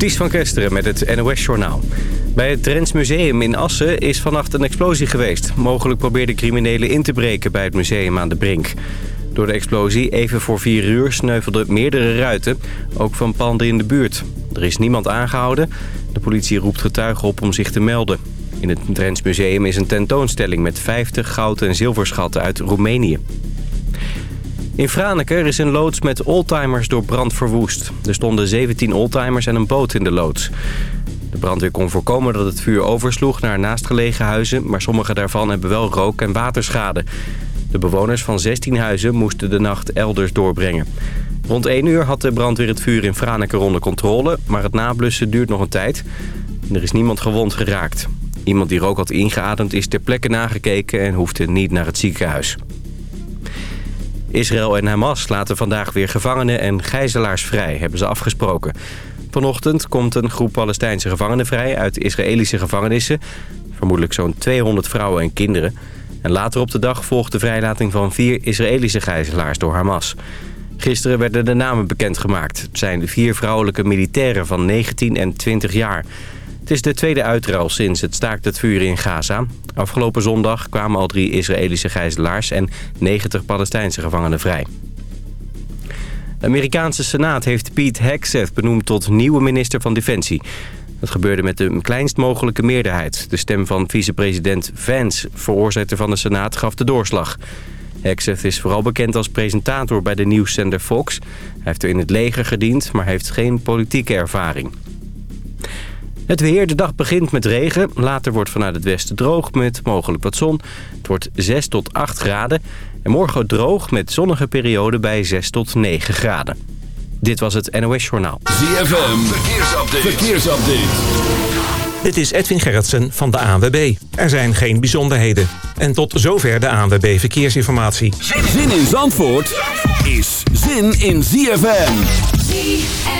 Ties van Kesteren met het NOS-journaal. Bij het Drents Museum in Assen is vannacht een explosie geweest. Mogelijk probeerden criminelen in te breken bij het museum aan de Brink. Door de explosie, even voor vier uur, sneuvelden meerdere ruiten. Ook van panden in de buurt. Er is niemand aangehouden. De politie roept getuigen op om zich te melden. In het Drents Museum is een tentoonstelling met 50 goud- en zilverschatten uit Roemenië. In Franeker is een loods met oldtimers door brand verwoest. Er stonden 17 oldtimers en een boot in de loods. De brandweer kon voorkomen dat het vuur oversloeg naar naastgelegen huizen... maar sommige daarvan hebben wel rook- en waterschade. De bewoners van 16 huizen moesten de nacht elders doorbrengen. Rond 1 uur had de brandweer het vuur in Franeker onder controle... maar het nablussen duurt nog een tijd. Er is niemand gewond geraakt. Iemand die rook had ingeademd is ter plekke nagekeken... en hoefde niet naar het ziekenhuis. Israël en Hamas laten vandaag weer gevangenen en gijzelaars vrij, hebben ze afgesproken. Vanochtend komt een groep Palestijnse gevangenen vrij uit Israëlische gevangenissen. Vermoedelijk zo'n 200 vrouwen en kinderen. En later op de dag volgt de vrijlating van vier Israëlische gijzelaars door Hamas. Gisteren werden de namen bekendgemaakt. Het zijn vier vrouwelijke militairen van 19 en 20 jaar. Het is de tweede uitruil sinds het staakt het vuur in Gaza. Afgelopen zondag kwamen al drie Israëlische gijzelaars en 90 Palestijnse gevangenen vrij. De Amerikaanse Senaat heeft Pete Hegseth benoemd tot nieuwe minister van Defensie. Dat gebeurde met de kleinst mogelijke meerderheid. De stem van vicepresident Vance, voorzitter van de Senaat, gaf de doorslag. Hegseth is vooral bekend als presentator bij de nieuwszender Fox. Hij heeft er in het leger gediend, maar heeft geen politieke ervaring. Het weer, de dag begint met regen. Later wordt vanuit het westen droog met mogelijk wat zon. Het wordt 6 tot 8 graden. En morgen droog met zonnige perioden bij 6 tot 9 graden. Dit was het NOS Journaal. ZFM, verkeersupdate. verkeersupdate. Dit is Edwin Gerritsen van de ANWB. Er zijn geen bijzonderheden. En tot zover de ANWB Verkeersinformatie. Zin in Zandvoort is zin in ZFM. ZFM.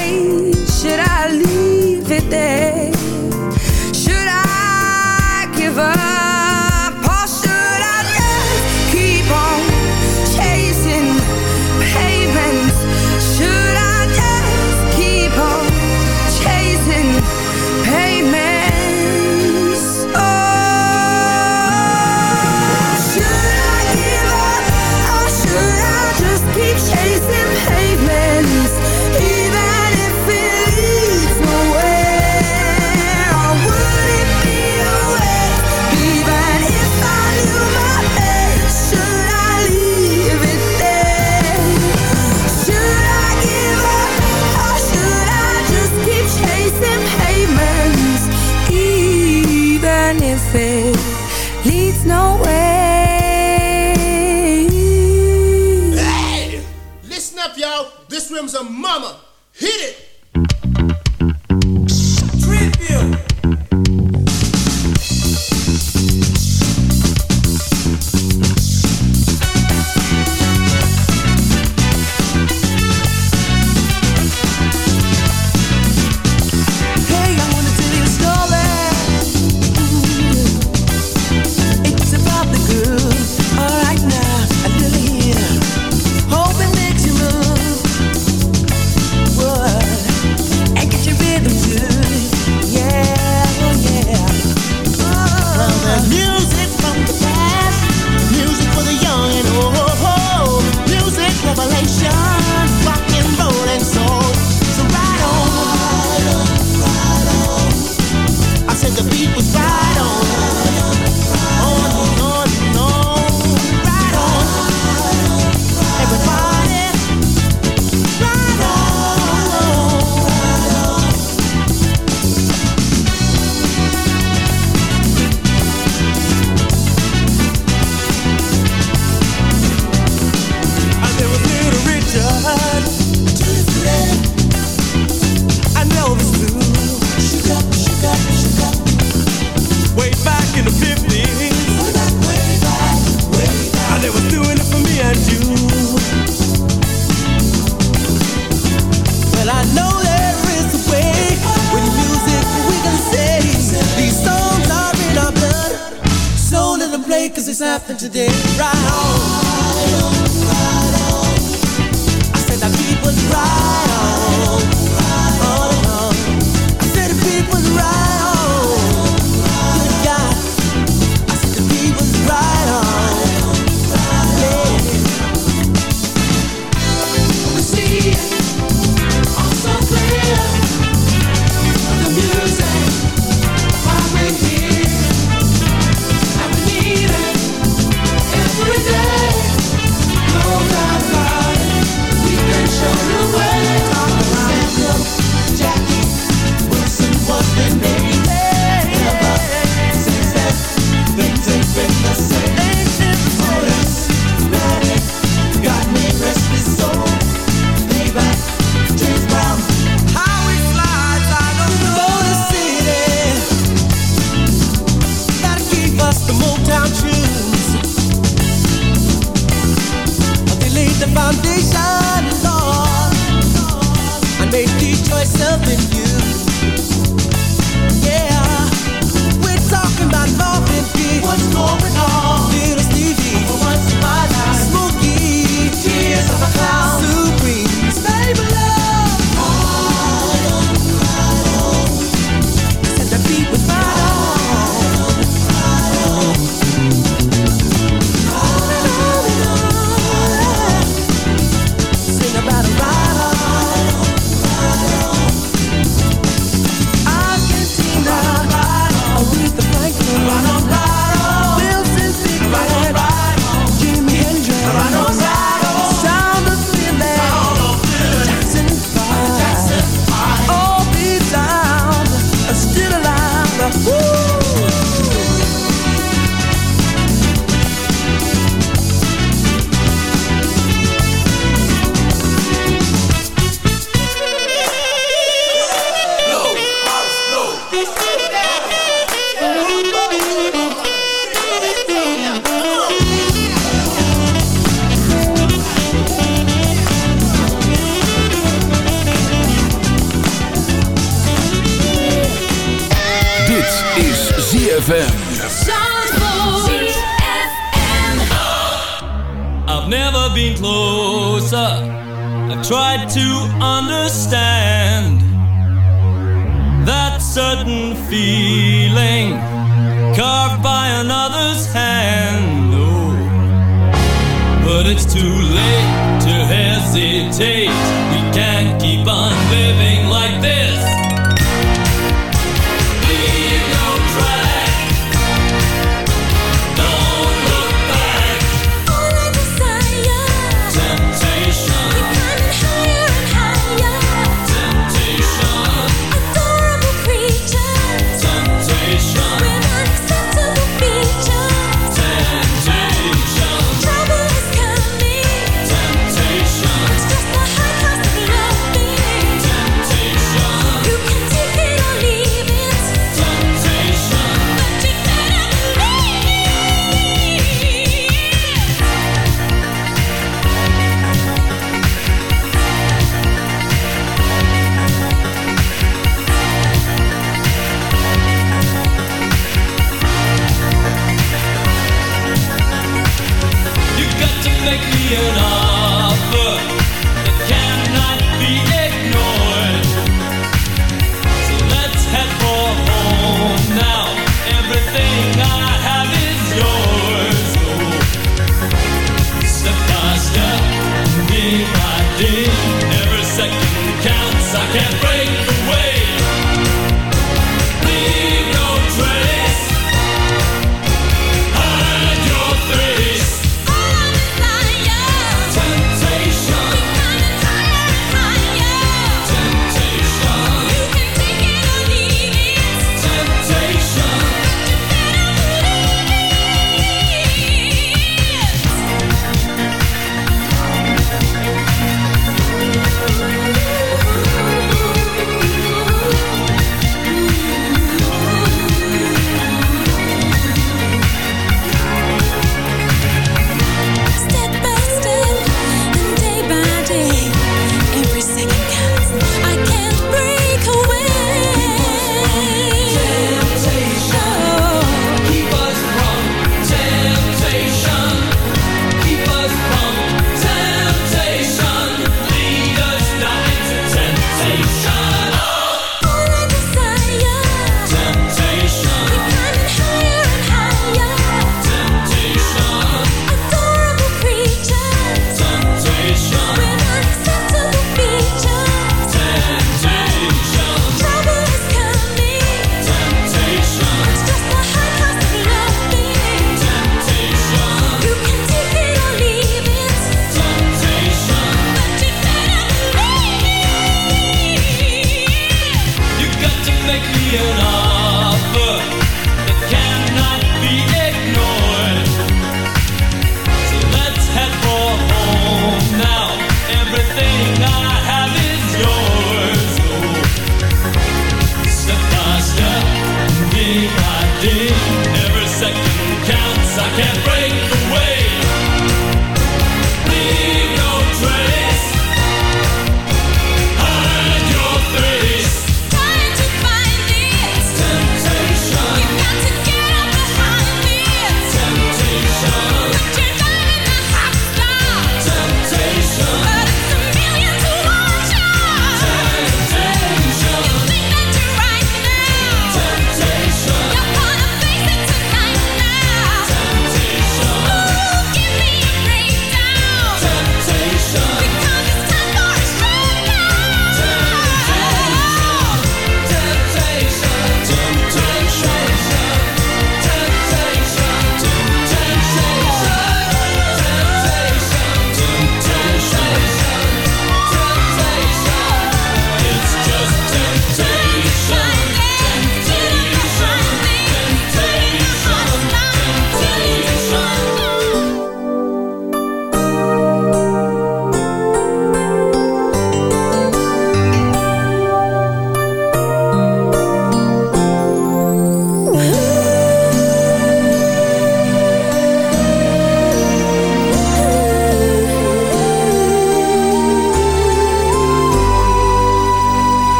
mama.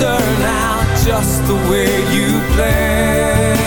Turn out just the way you planned.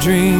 Dream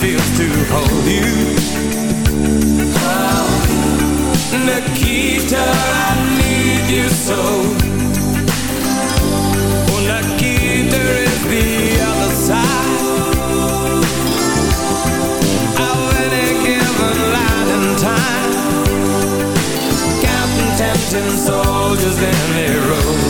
feels to hold you. Oh, Nikita, I need you so. Oh, Nikita is the other side of any given light and time. Counting tempting soldiers in their row.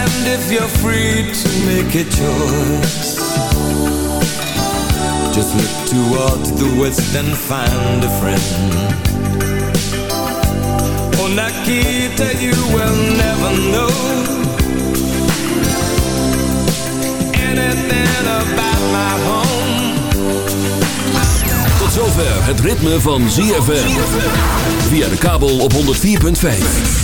And if you're free to make a choice Just look towards the west and find a friend Oh, Nikita, you will never know Anything about my home Tot zover het ritme van ZFM. Via de kabel op 104.5.